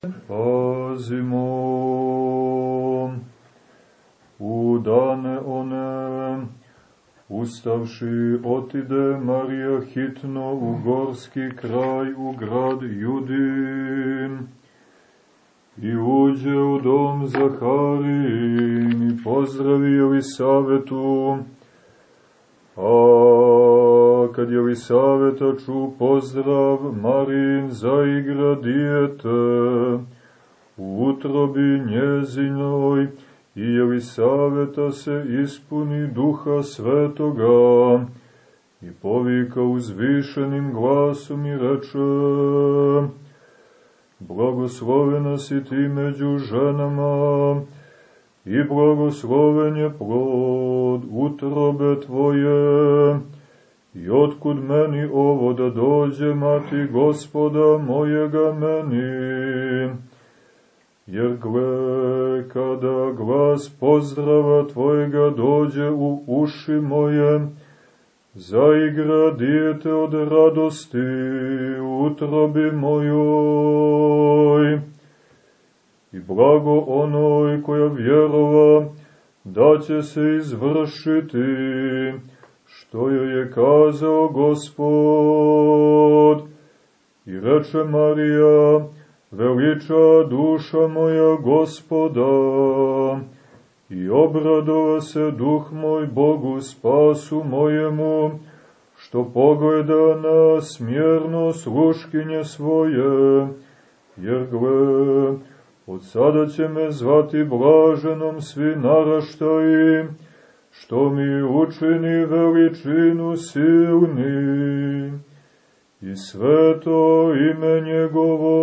Pazimo u dane one, ustavši otide Marija hitno u gorski kraj u grad Judin. I uđe u dom Zaharin i pozdravi savetu, a kad je saveta ču pozdrav Marin zaigra dijete u utrobi njezinoj i saveta se ispuni duha svetoga i povika uzvišenim glasom i reče Blagoslovena si ti među ženama i blagosloven je plod utrobe tvoje. I otkud meni ovo da dođe, mati gospoda mojega meni? Jer gle, kada glas pozdrava tvojega dođe u uši moje, zaigra dijete od radosti utrobi mojoj i blago onoj koja vjerova da će se izvršiti što joj je kazao Gospod. I reče Marija, veliča duša moja Gospoda, i obradova se duh moj Bogu spasu mojemu, što pogleda na smjerno sluškinje svoje, jer gle, Od sada će me zvati blaženom svi naraštaji, što mi učini veličinu silni i sveto ime njegovo.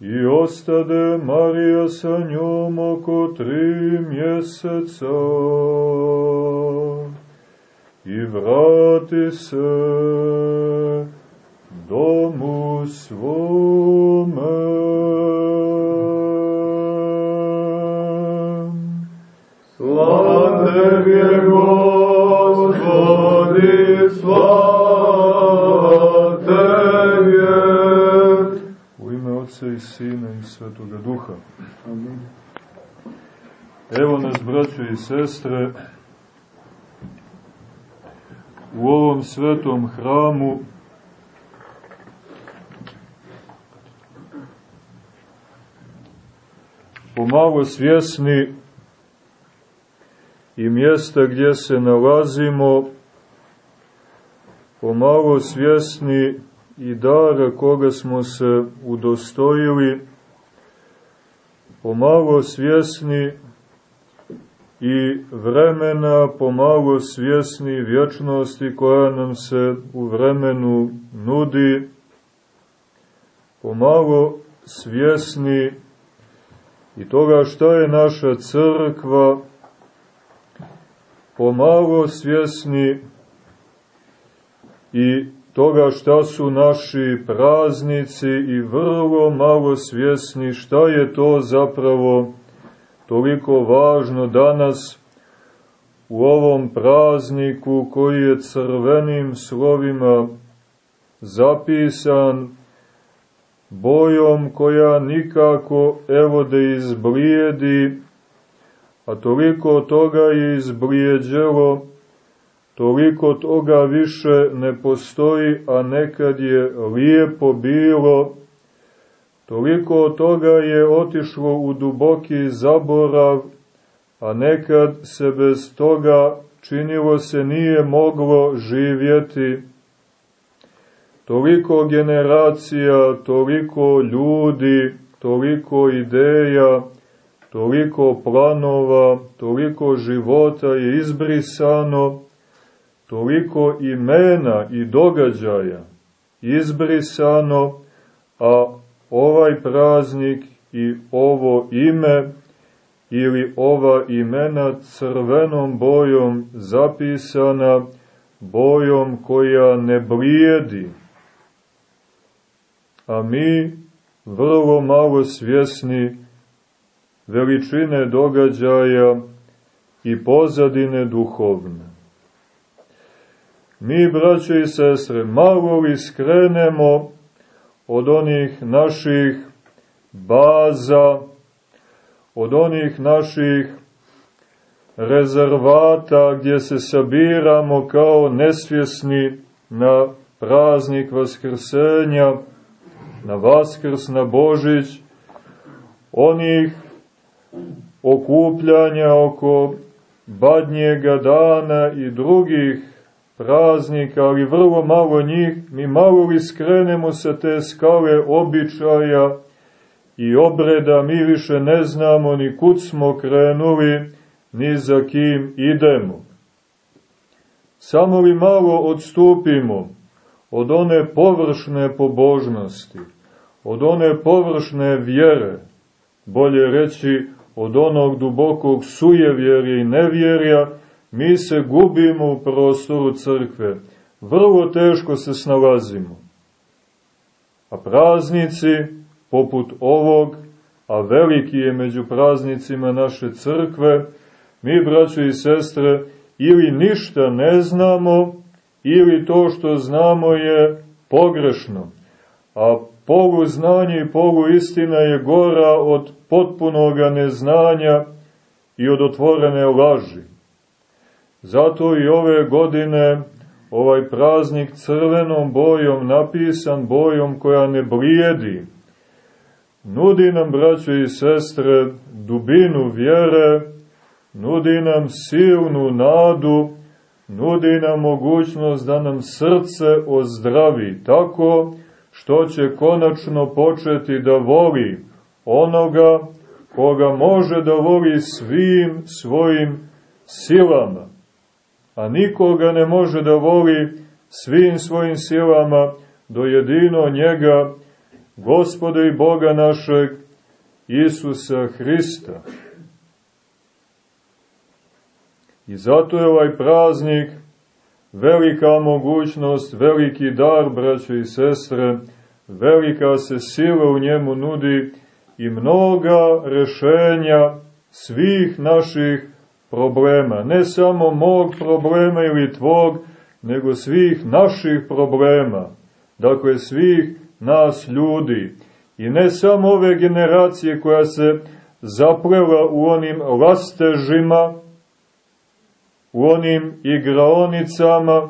I ostade Marija sa njom oko tri mjeseca i vrati se domu svome. Svetoga Duha. Evo nas, braćo i sestre, u ovom svetom hramu pomalo svjesni i mjesta gdje se nalazimo, pomalo svjesni i dara koga smo se udostojili, pomalo svjesni i vremena, pomalo svjesni vječnosti koja nam se u vremenu nudi, pomalo svjesni i toga šta je naša crkva, pomalo svjesni i toga šta su naši praznici i vrlo malo svjesni šta je to zapravo toliko važno danas u ovom prazniku koji je crvenim slovima zapisan bojom koja nikako evo da izblijedi, a toliko toga je izblijeđelo, toliko toga više ne postoji, a nekad je lijepo bilo, toliko toga je otišlo u duboki zaborav, a nekad se bez toga činilo se nije moglo živjeti, toliko generacija, toliko ljudi, toliko ideja, toliko planova, toliko života je izbrisano, toliko imena i događaja izbrisano, a ovaj praznik i ovo ime ili ova imena crvenom bojom zapisana, bojom koja ne blijedi, a mi vrlo malo svjesni veličine događaja i pozadine duhovne. Mi, braće i sestre, malo li skrenemo od onih naših baza, od onih naših rezervata gdje se sabiramo kao nesvjesni na praznik Vaskrsenja, na Vaskrs, na Božić, onih okupljanja oko badnjega dana i drugih praznika, ali vrlo malo njih, mi malo li skrenemo sa te skale običaja i obreda, mi više ne znamo ni kud smo krenuli, ni za kim idemo. Samo li malo odstupimo od one površne pobožnosti, od one površne vjere, bolje reći od onog dubokog sujevjerja i nevjerja, mi se gubimo u prostoru crkve. Vrlo teško se snalazimo. A praznici, poput ovog, a veliki je među praznicima naše crkve, mi, braćo i sestre, ili ništa ne znamo, ili to što znamo je pogrešno. A polu znanje i polu istina je gora od potpunog neznanja i od otvorene laži. Zato i ove godine ovaj praznik crvenom bojom napisan, bojom koja ne blijedi, nudi nam, braćo i sestre, dubinu vjere, nudi nam silnu nadu, nudi nam mogućnost da nam srce ozdravi tako što će konačno početi da voli onoga koga može da voli svim svojim silama, a nikoga ne može da voli svim svojim silama do jedino njega, Gospoda i Boga našeg, Isusa Hrista. I zato je ovaj praznik velika mogućnost, veliki dar, braćo i sestre, velika se sila u njemu nudi i mnoga rešenja svih naših problema. Ne samo mog problema ili tvog, nego svih naših problema. Dakle, svih nas ljudi. I ne samo ove generacije koja se zaplela u onim lastežima, u onim igraonicama,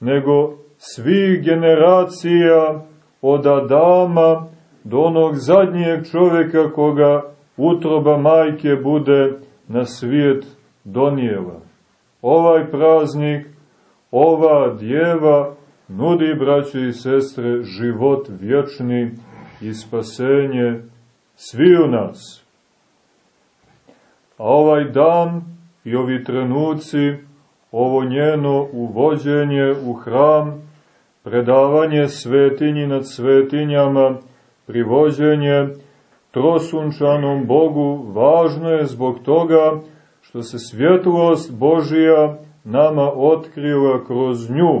nego svih generacija od Adama do onog zadnjeg čoveka koga utroba majke bude na svijet donijela. Ovaj praznik, ova djeva nudi, braće i sestre, život vječni i spasenje sviju nas. A ovaj dan i ovi trenuci, ovo njeno uvođenje u hram, predavanje svetinji nad svetinjama, privođenje trosunčanom Bogu, važno je zbog toga što se svjetlost Božija nama otkrila kroz nju.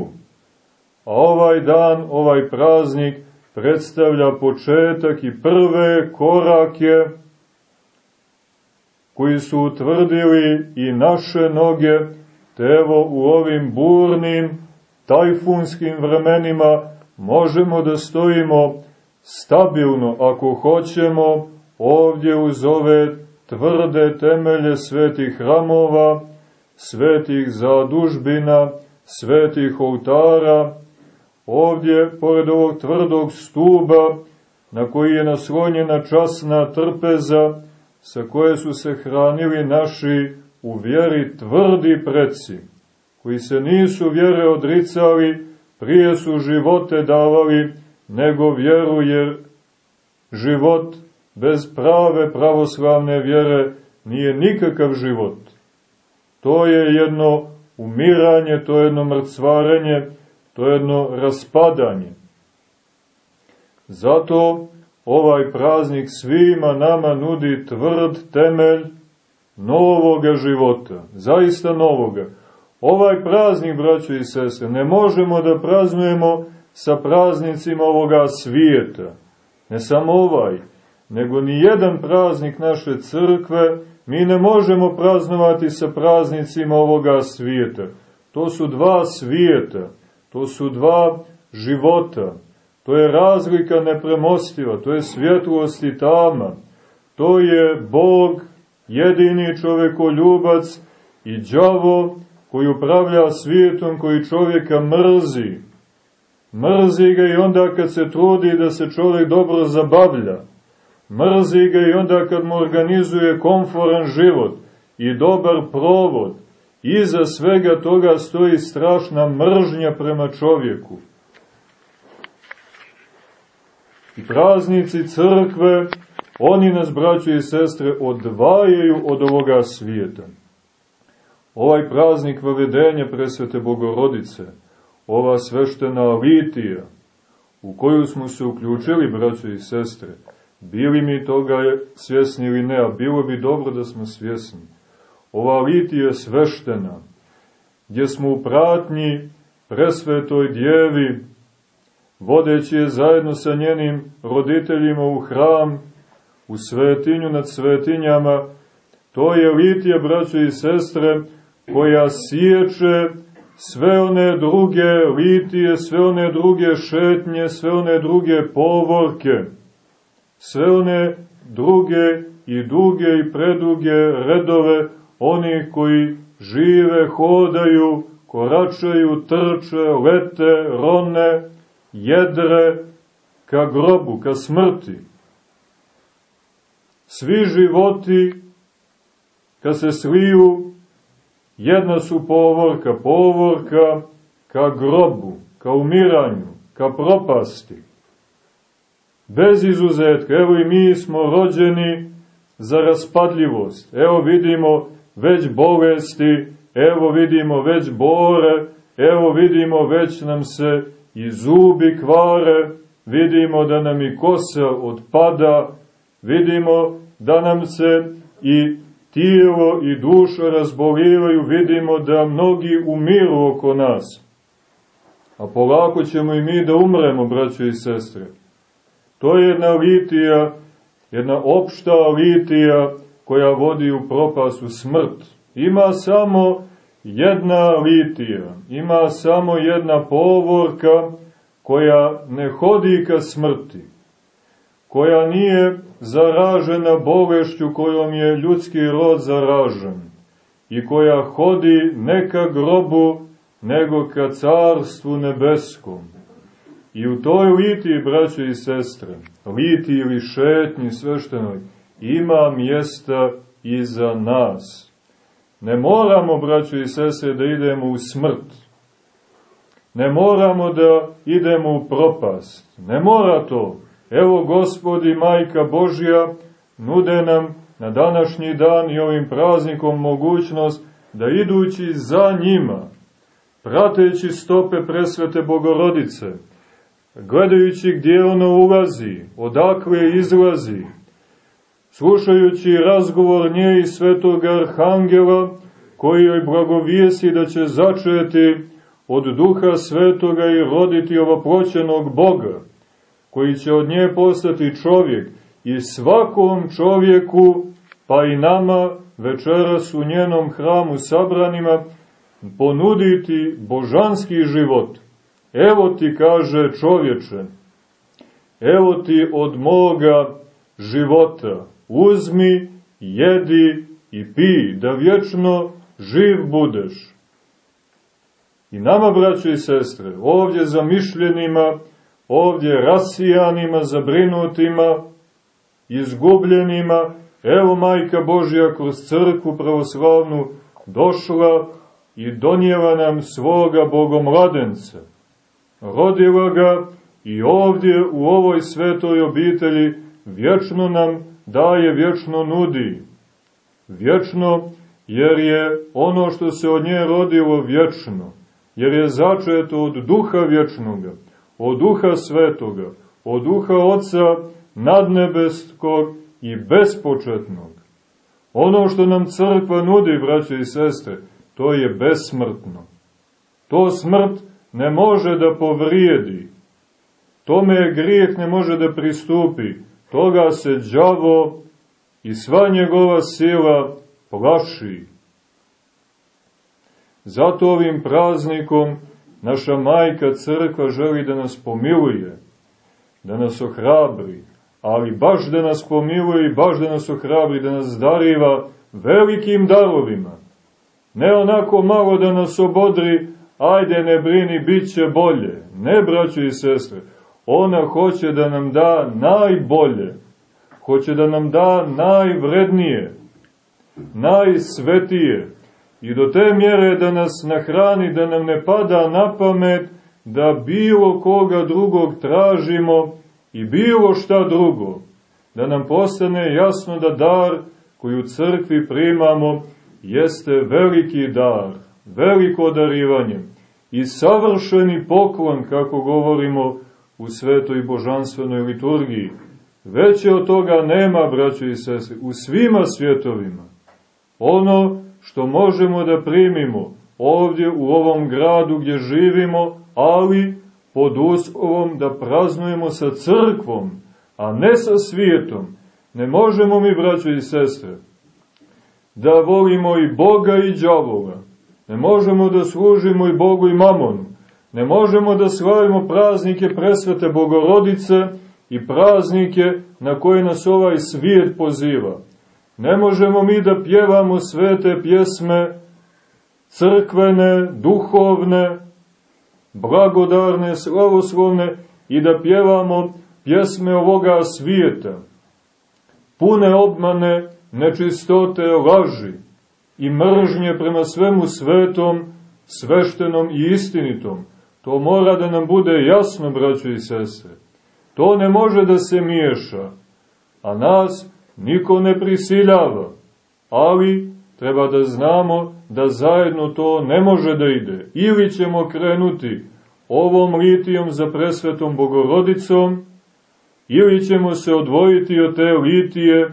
A ovaj dan, ovaj praznik, predstavlja početak i prve korake koji su utvrdili i naše noge, te evo u ovim burnim, tajfunskim vremenima možemo da stojimo stabilno, ako hoćemo, ovdje uz ove tvrde temelje svetih hramova, svetih zadužbina, svetih oltara, ovdje, pored ovog tvrdog stuba, na koji je naslonjena časna trpeza, sa koje su se hranili naši u vjeri tvrdi preci, koji se nisu vjere odricali, prije su živote davali, nego vjeru, jer život bez prave pravoslavne vjere nije nikakav život. To je jedno umiranje, to je jedno mrcvarenje, to je jedno raspadanje. Zato ovaj praznik svima nama nudi tvrd temelj novoga života, zaista novoga. Ovaj praznik, braćo i sestre, ne možemo da praznujemo sa praznicima ovoga svijeta. Ne samo ovaj, nego ni jedan praznik naše crkve mi ne možemo praznovati sa praznicima ovoga svijeta. To su dva svijeta, to su dva života, To je razlika nepremostiva, to je svjetlost i tama. To je Bog, jedini čovekoljubac i đavo koji upravlja svijetom, koji čovjeka mrzi. Mrzi ga i onda kad se trudi da se čovjek dobro zabavlja. Mrzi ga i onda kad mu organizuje komforan život i dobar provod. Iza svega toga stoji strašna mržnja prema čovjeku. I praznici crkve, oni nas, braćo i sestre, odvajaju od ovoga svijeta. Ovaj praznik vavedenja presvete Bogorodice, ova sveštena litija, u koju smo se uključili, braćo i sestre, bili mi toga svjesni ili ne, a bilo bi dobro da smo svjesni. Ova litija sveštena, gdje smo u pratnji presvetoj djevi, vodeći je zajedno sa njenim roditeljima u hram, u svetinju nad svetinjama, to je litija, braćo i sestre, koja siječe sve one druge litije, sve one druge šetnje, sve one druge povorke, sve one druge i duge i preduge redove oni koji žive, hodaju, koračaju, trče, lete, rone, jedre ka grobu, ka smrti. Svi životi, kad se sliju, jedna su povorka, povorka ka grobu, ka umiranju, ka propasti. Bez izuzetka, evo i mi smo rođeni za raspadljivost. Evo vidimo već bolesti, evo vidimo već bore, evo vidimo već nam se i zubi kvare, vidimo da nam i kosa odpada, vidimo da nam se i tijelo i duša razbolivaju, vidimo da mnogi umiru oko nas. A polako ćemo i mi da umremo, braćo i sestre. To je jedna litija, jedna opšta litija koja vodi u propast smrt. Ima samo jedna litija, ima samo jedna povorka koja ne hodi ka smrti, koja nije zaražena bolešću kojom je ljudski rod zaražen i koja hodi ne ka grobu, nego ka carstvu nebeskom. I u toj litiji, braćo i sestre, liti ili šetnji sveštenoj, ima mjesta i za nas. Ne moramo, braćo i sestre, da idemo u smrt. Ne moramo da idemo u propast. Ne mora to. Evo gospodi majka Božja nude nam na današnji dan i ovim praznikom mogućnost da idući za njima, prateći stope presvete Bogorodice, gledajući gdje ono ulazi, odakle izlazi, slušajući razgovor nje i svetog arhangela, koji joj blagovijesi da će začeti od duha svetoga i roditi ovoproćenog Boga, koji će od nje postati čovjek i svakom čovjeku, pa i nama večeras u njenom hramu sabranima, ponuditi božanski život. Evo ti, kaže čovječe, evo ti od moga života, uzmi, jedi i pi, da vječno živ budeš. I nama, braćo i sestre, ovdje zamišljenima, ovdje rasijanima, zabrinutima, izgubljenima, evo Majka Božja kroz crkvu pravoslavnu došla i donijela nam svoga bogomladenca. Rodila ga i ovdje u ovoj svetoj obitelji vječno nam daje, vječno nudi. Vječno jer je ono što se od nje rodilo vječno, jer je začeto od duha vječnoga, od duha svetoga, od duha oca nadnebeskog i bespočetnog. Ono što nam crkva nudi, braće i sestre, to je besmrtno. To smrt ne može da povrijedi. Tome grijeh ne može da pristupi. Toga se đavo i sva njegova sila plaši. Zato ovim praznikom naša majka crkva želi da nas pomiluje, da nas ohrabri, ali baš da nas pomiluje i baš da nas ohrabri, da nas dariva velikim darovima. Ne onako malo da nas obodri, ajde ne brini, bit će bolje. Ne, braćo i sestre, ona hoće da nam da najbolje, hoće da nam da najvrednije, najsvetije, i do te mjere da nas nahrani, da nam ne pada na pamet da bilo koga drugog tražimo i bilo šta drugo, da nam postane jasno da dar koji u crkvi primamo jeste veliki dar, veliko darivanje i savršeni poklon, kako govorimo u svetoj božanstvenoj liturgiji. Veće od toga nema, braćo i sese, u svima svjetovima. Ono što možemo da primimo ovdje u ovom gradu gdje živimo, ali pod uslovom da praznujemo sa crkvom, a ne sa svijetom. Ne možemo mi, braćo i sestre, da volimo i Boga i đavola. Ne možemo da služimo i Bogu i mamonu. Ne možemo da slavimo praznike presvete Bogorodice i praznike na koje nas ovaj svijet poziva. Ne možemo mi da pjevamo svete pjesme crkvene, duhovne, blagodarne, slavoslovne i da pjevamo pjesme ovoga svijeta, pune obmane, nečistote, laži i mržnje prema svemu svetom, sveštenom i istinitom. To mora da nam bude jasno, braćo i sestre. To ne može da se miješa, a nas niko ne prisiljava, ali treba da znamo da zajedno to ne može da ide. Ili ćemo krenuti ovom litijom za presvetom bogorodicom, ili ćemo se odvojiti od te litije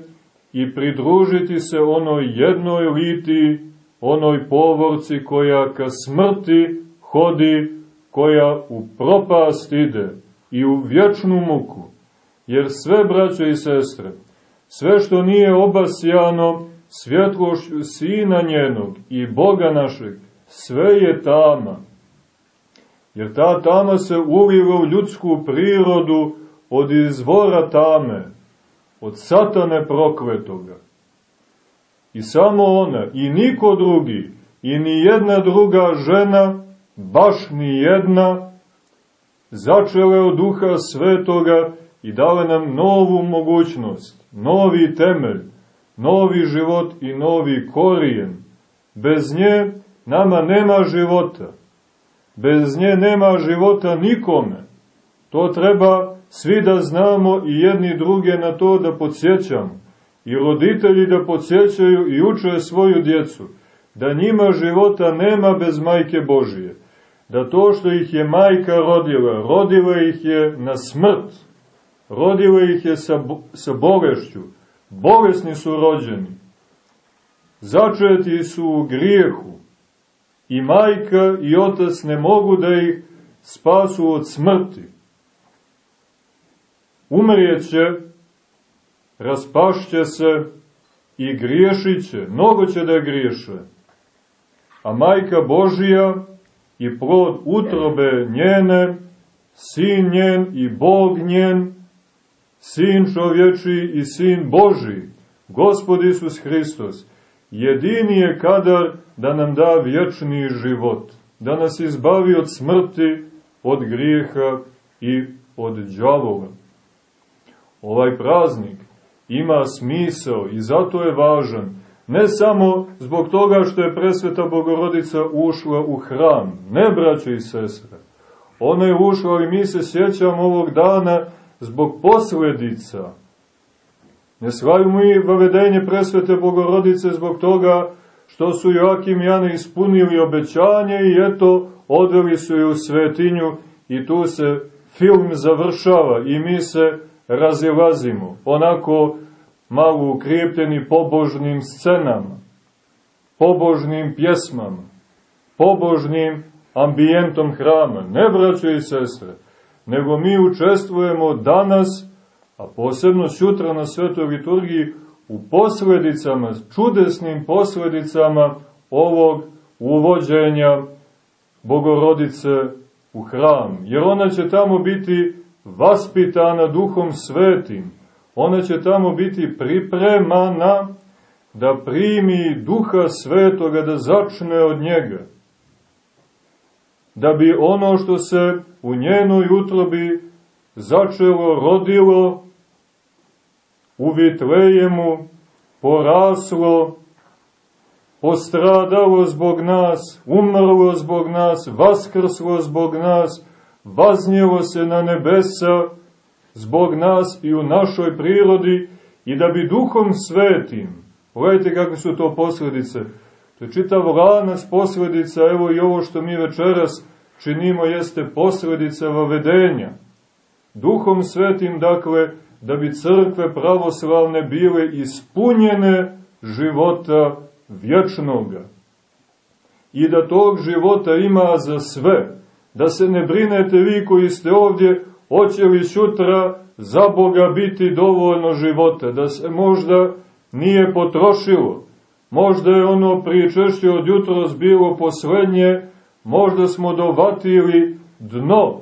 i pridružiti se onoj jednoj litiji, onoj povorci koja ka smrti hodi, koja u propast ide i u vječnu muku. Jer sve, braćo i sestre, sve što nije obasjano svjetlošću Sina njenog i Boga našeg, sve je tama. Jer ta tama se uliva u ljudsku prirodu od izvora tame, od satane prokletoga. I samo ona, i niko drugi, i ni jedna druga žena, baš ni jedna, začele od duha svetoga i dale nam novu mogućnost, novi temelj, novi život i novi korijen. Bez nje nama nema života. Bez nje nema života nikome. To treba svi da znamo i jedni druge na to da podsjećamo. I roditelji da podsjećaju i uče svoju djecu. Da njima života nema bez majke Božije. Da to što ih je majka rodila, rodila ih je na smrt. Rodila ih je sa, sa bolešću bolesni su rođeni, začeti su u grijehu i majka i otac ne mogu da ih spasu od smrti. Umrijeće, raspašće se i griješiće, mnogo će da griješe. A majka Božija i plod utrobe njene, sin njen i Bog njen, Sin čovječi i Sin Boži, Gospod Isus Hristos, jedini je kadar da nam da vječni život, da nas izbavi od smrti, od grijeha i od džavoga. Ovaj praznik ima smisao i zato je važan, ne samo zbog toga što je presveta Bogorodica ušla u hram, ne braćo i sestre, ona je ušla i mi se sjećamo ovog dana zbog posledica. Ne slavimo i vavedenje presvete Bogorodice zbog toga što su Joakim i Jana ispunili obećanje i eto, odveli su je u svetinju i tu se film završava i mi se razilazimo, onako malo ukrijepljeni pobožnim scenama, pobožnim pjesmama, pobožnim ambijentom hrama. Ne, braćo i sestre, nego mi učestvujemo danas, a posebno sutra na svetoj liturgiji, u posledicama, čudesnim posledicama ovog uvođenja Bogorodice u hram. Jer ona će tamo biti vaspitana duhom svetim, ona će tamo biti pripremana da primi duha svetoga, da začne od njega. Da bi ono što se u njenoj utrobi začelo, rodilo, u Vitlejemu, poraslo, postradalo zbog nas, umrlo zbog nas, vaskrslo zbog nas, vaznjelo se na nebesa zbog nas i u našoj prirodi i da bi duhom svetim, pogledajte kakve su to posledice, to je čitav lanac posledica, evo i ovo što mi večeras činimo jeste posledica vavedenja. Duhom svetim, dakle, da bi crkve pravoslavne bile ispunjene života vječnoga. I da tog života ima za sve. Da se ne brinete vi koji ste ovdje, hoće li sutra za Boga biti dovoljno života. Da se možda nije potrošilo. Možda je ono pričešće od jutros bilo poslednje, možda smo dovatili dno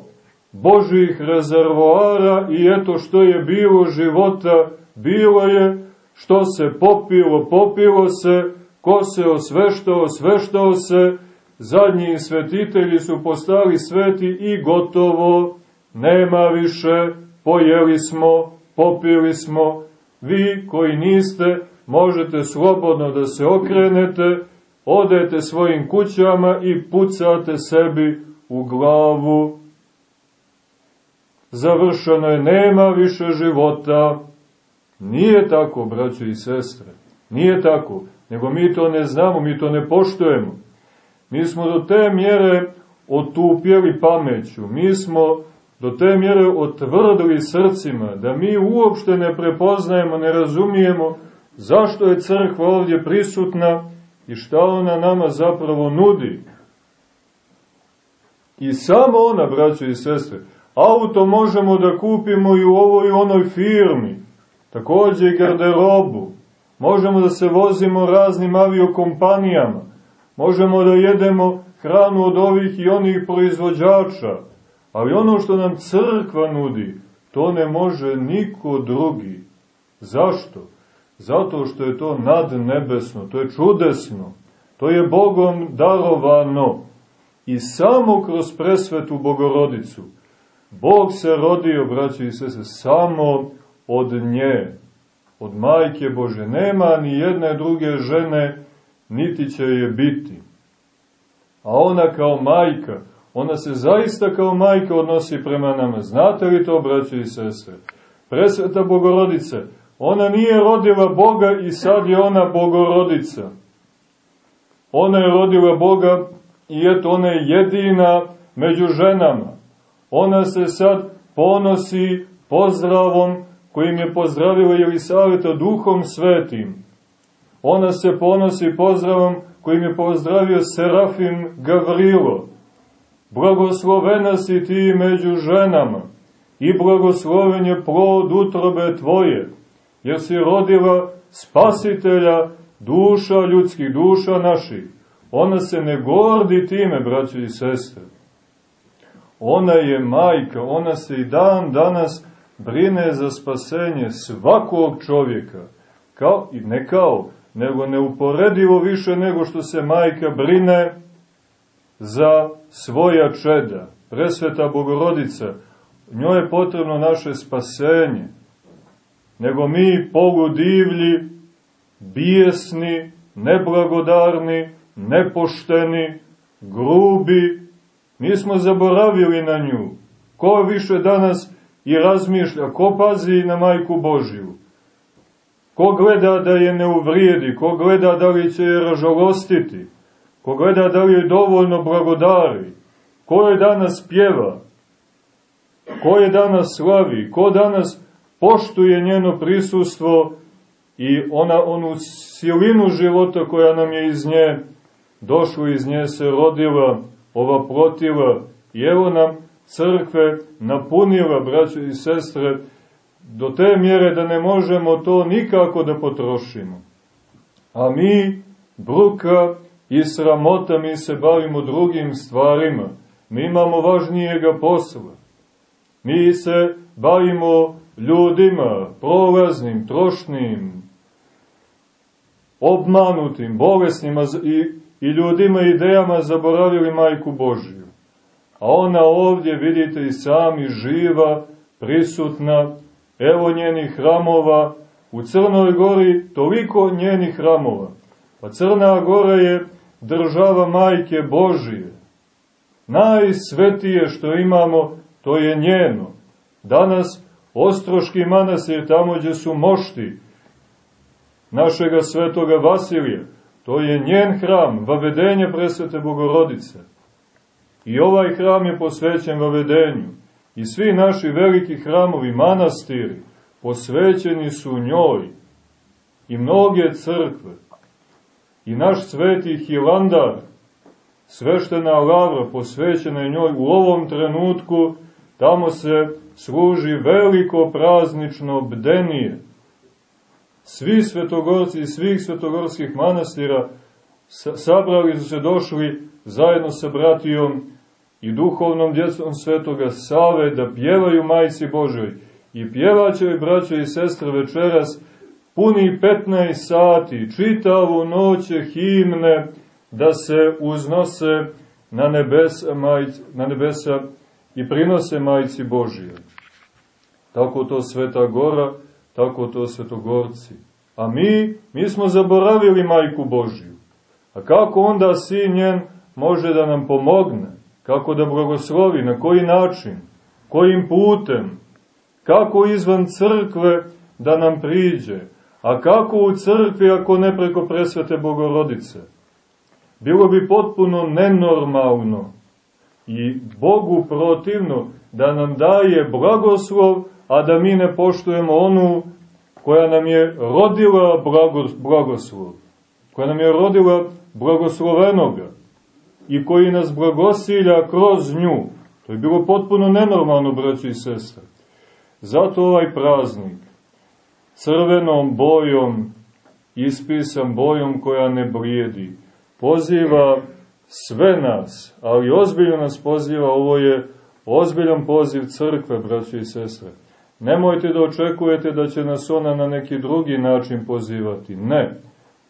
Božih rezervoara i eto što je bilo života, bilo je, što se popilo, popilo se, ko se osveštao, osveštao se, zadnji svetitelji su postali sveti i gotovo, nema više, pojeli smo, popili smo, vi koji niste, možete slobodno da se okrenete, odete svojim kućama i pucate sebi u glavu. Završeno je, nema više života. Nije tako, braćo i sestre. Nije tako nego mi to ne znamo, mi to ne poštujemo. Mi smo do te mjere otupjeli pameću, mi smo do te mjere otvrdili srcima, da mi uopšte ne prepoznajemo, ne razumijemo zašto je crkva ovdje prisutna i šta ona nama zapravo nudi. I samo ona, braćo i sestre, auto možemo da kupimo i u ovoj onoj firmi, takođe i garderobu, Možemo da se vozimo raznim aviokompanijama. Možemo da jedemo hranu od ovih i onih proizvođača. Ali ono što nam crkva nudi, to ne može niko drugi. Zašto? Zato što je to nadnebesno, to je čudesno, to je Bogom darovano. I samo kroz presvetu Bogorodicu. Bog se rodio, braći i sese, samo od nje od majke Bože. Nema ni jedne druge žene, niti će je biti. A ona kao majka, ona se zaista kao majka odnosi prema nama. Znate li to, braće i sestre? Presveta Bogorodice, ona nije rodila Boga i sad je ona Bogorodica. Ona je rodila Boga i eto ona je jedina među ženama. Ona se sad ponosi pozdravom kojim je pozdravila Jelisaveta duhom svetim. Ona se ponosi pozdravom kojim je pozdravio Serafim Gavrilo. Blagoslovena si ti među ženama i blagosloven je plod utrobe tvoje, jer si rodila spasitelja duša ljudskih, duša naših. Ona se ne gordi time, braći i sestre. Ona je majka, ona se i dan danas brine za spasenje svakog čovjeka, kao i ne kao, nego neuporedivo više nego što se majka brine za svoja čeda. Presveta Bogorodica, njoj je potrebno naše spasenje, nego mi poludivlji, bijesni, neblagodarni, nepošteni, grubi, mi smo zaboravili na nju. Ko više danas i razmišlja, ko pazi na majku Božiju, ko gleda da je ne uvrijedi, ko gleda da li će je ražalostiti, ko gleda da li je dovoljno blagodari, ko je danas pjeva, ko je danas slavi, ko danas poštuje njeno prisustvo i ona onu silinu života koja nam je iz nje došla, iz nje se rodila, ova protila. I evo nam crkve napunila, braćo i sestre, do te mjere da ne možemo to nikako da potrošimo. A mi, bruka i sramota, mi se bavimo drugim stvarima. Mi imamo važnijega posla. Mi se bavimo ljudima, prolaznim, trošnim, obmanutim, bolesnima i, i ljudima i idejama zaboravili majku Božiju. A ona ovdje, vidite i sami, živa, prisutna, evo njenih hramova, u Crnoj gori toliko njenih hramova. Pa Crna gora je država majke Božije. Najsvetije što imamo, to je njeno. Danas Ostroški manasir, tamo gdje su mošti našega svetoga Vasilija, to je njen hram, vavedenje presvete Bogorodice. I ovaj hram je posvećen vavedenju. I svi naši veliki hramovi, manastiri, posvećeni su njoj. I mnoge crkve. I naš sveti Hilandar, sveštena lavra, posvećena je njoj u ovom trenutku, tamo se služi veliko praznično bdenije. Svi svetogorci iz svih svetogorskih manastira sabrali su se došli zajedno sa bratijom i duhovnom djecom svetoga Save da pjevaju majci Božoj. I pjevaće i braće i sestre večeras puni 15 sati, čitavu noće himne da se uznose na nebesa, majc, na nebesa i prinose majci Božije. Tako to Sveta Gora, tako to Svetogorci. A mi, mi smo zaboravili majku Božiju. A kako onda sin njen može da nam pomogne? Kako da blagoslovi? Na koji način? Kojim putem? Kako izvan crkve da nam priđe? A kako u crkvi ako ne preko presvete Bogorodice? Bilo bi potpuno nenormalno i Bogu protivno da nam daje blagoslov, a da mi ne poštujemo onu koja nam je rodila blagoslov, koja nam je rodila blagoslovenoga i koji nas blagosilja kroz nju. To je bilo potpuno nenormalno, braći i sestre. Zato ovaj praznik crvenom bojom, ispisan bojom koja ne blijedi, poziva sve nas, ali ozbiljno nas poziva, ovo je ozbiljan poziv crkve, braći i sestre. Nemojte da očekujete da će nas ona na neki drugi način pozivati. Ne.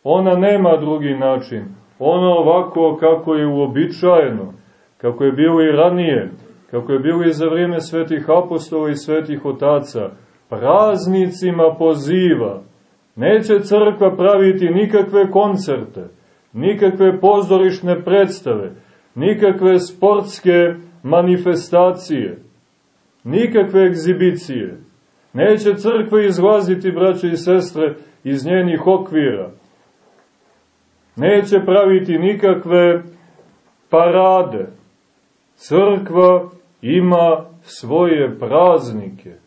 Ona nema drugi način. Ona ovako kako je uobičajeno, kako je bilo i ranije, kako je bilo i za vrijeme svetih apostola i svetih otaca, praznicima poziva. Neće crkva praviti nikakve koncerte, nikakve pozorišne predstave, nikakve sportske manifestacije, nikakve egzibicije. Neće crkva izlaziti, braće i sestre, iz njenih okvira. Neće praviti nikakve parade. Crkva ima svoje praznike.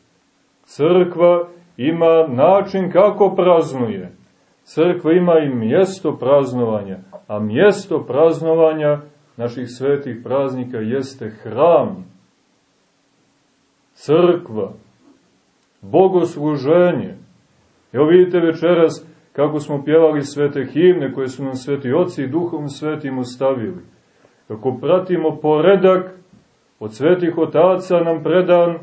Crkva ima način kako praznuje. Crkva ima i mjesto praznovanja, a mjesto praznovanja naših svetih praznika jeste hram. Crkva, bogosluženje. Evo vidite večeras kako smo pjevali svete himne koje su nam sveti oci i duhom svetim ostavili. Kako pratimo poredak od svetih otaca nam predan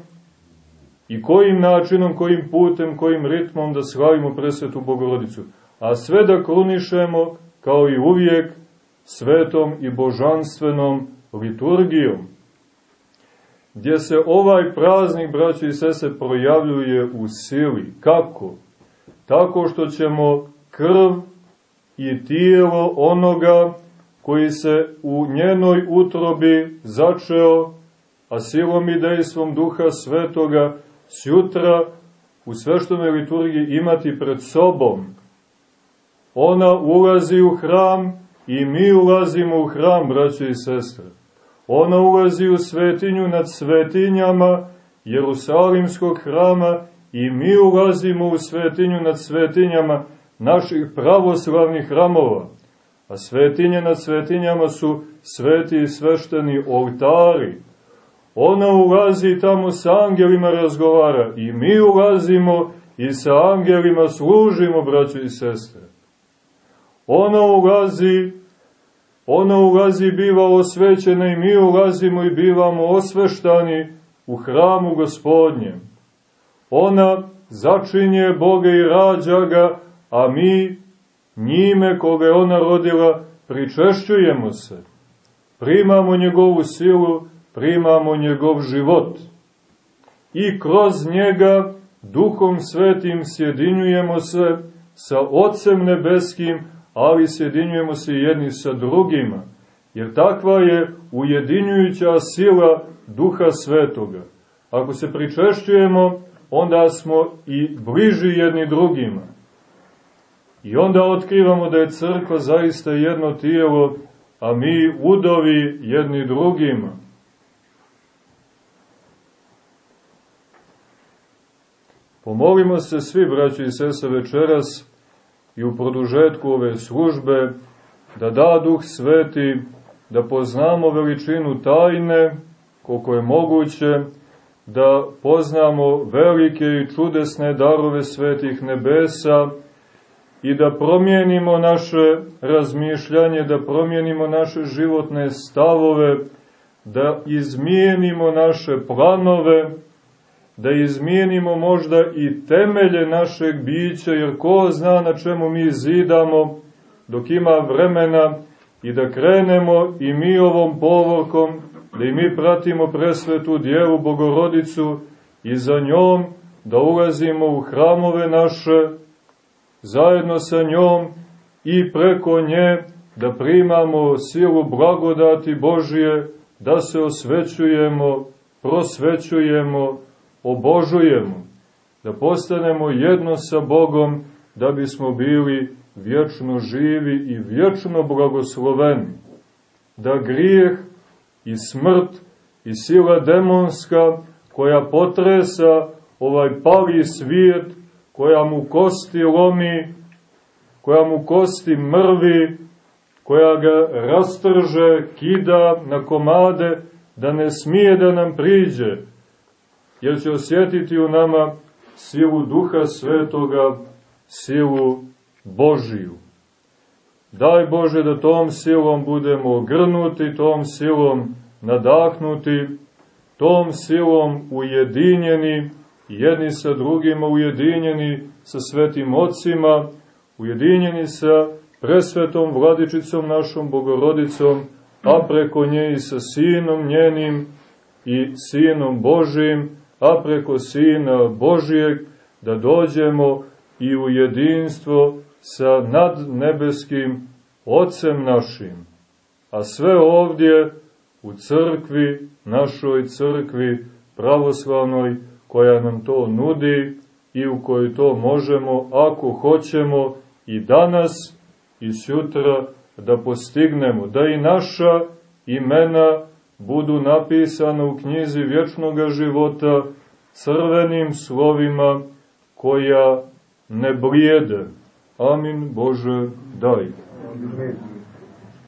i kojim načinom, kojim putem, kojim ritmom da slavimo presvetu Bogorodicu. A sve da krunišemo, kao i uvijek, svetom i božanstvenom liturgijom gdje se ovaj praznik, braći i sese, projavljuje u sili. Kako? Tako što ćemo krv i tijelo onoga koji se u njenoj utrobi začeo, a silom i dejstvom duha svetoga sjutra u sveštenoj liturgiji imati pred sobom. Ona ulazi u hram i mi ulazimo u hram, braće i sestre. Ona ulazi u svetinju nad svetinjama Jerusalimskog hrama i mi ulazimo u svetinju nad svetinjama naših pravoslavnih hramova. A svetinje nad svetinjama su sveti i svešteni oltari. Ona ulazi tamo sa angelima razgovara i mi ulazimo i sa angelima služimo, braćo i sestre. Ona ulazi ona ulazi biva osvećena i mi ulazimo i bivamo osveštani u hramu gospodnjem. Ona začinje Boga i rađa ga, a mi njime koga je ona rodila pričešćujemo se. Primamo njegovu silu, primamo njegov život. I kroz njega duhom svetim sjedinjujemo se sa Otcem nebeskim, ali sjedinjujemo se jedni sa drugima, jer takva je ujedinjujuća sila duha svetoga. Ako se pričešćujemo, onda smo i bliži jedni drugima. I onda otkrivamo da je crkva zaista jedno tijelo, a mi udovi jedni drugima. Pomolimo se svi, braći i sese, večeras i u produžetku ove službe, da da Duh Sveti, da poznamo veličinu tajne, koliko je moguće, da poznamo velike i čudesne darove svetih nebesa i da promijenimo naše razmišljanje, da promijenimo naše životne stavove, da izmijenimo naše planove, da izmijenimo možda i temelje našeg bića, jer ko zna na čemu mi zidamo, dok ima vremena i da krenemo i mi ovom povorkom, da i mi pratimo presvetu djevu Bogorodicu i za njom da ulazimo u hramove naše, zajedno sa njom i preko nje da primamo silu blagodati Božije, da se osvećujemo, prosvećujemo, obožujemo, da postanemo jedno sa Bogom, da bismo bili vječno živi i vječno blagosloveni, da grijeh i smrt i sila demonska koja potresa ovaj pali svijet, koja mu kosti lomi, koja mu kosti mrvi, koja ga rastrže, kida na komade, da ne smije da nam priđe, jer će osjetiti u nama silu Duha Svetoga, silu Božiju. Daj Bože da tom silom budemo ogrnuti, tom silom nadahnuti, tom silom ujedinjeni, jedni sa drugima ujedinjeni sa svetim ocima, ujedinjeni sa presvetom vladičicom našom bogorodicom, a preko nje i sa sinom njenim i sinom Božijim, a preko Sina Božijeg da dođemo i u jedinstvo sa nadnebeskim Otcem našim. A sve ovdje u crkvi, našoj crkvi pravoslavnoj, koja nam to nudi i u kojoj to možemo, ako hoćemo, i danas i sutra da postignemo, da i naša imena budu napisana u knjizi vječnog života crvenim slovima koja ne blijede. Amin Bože daj. Amin.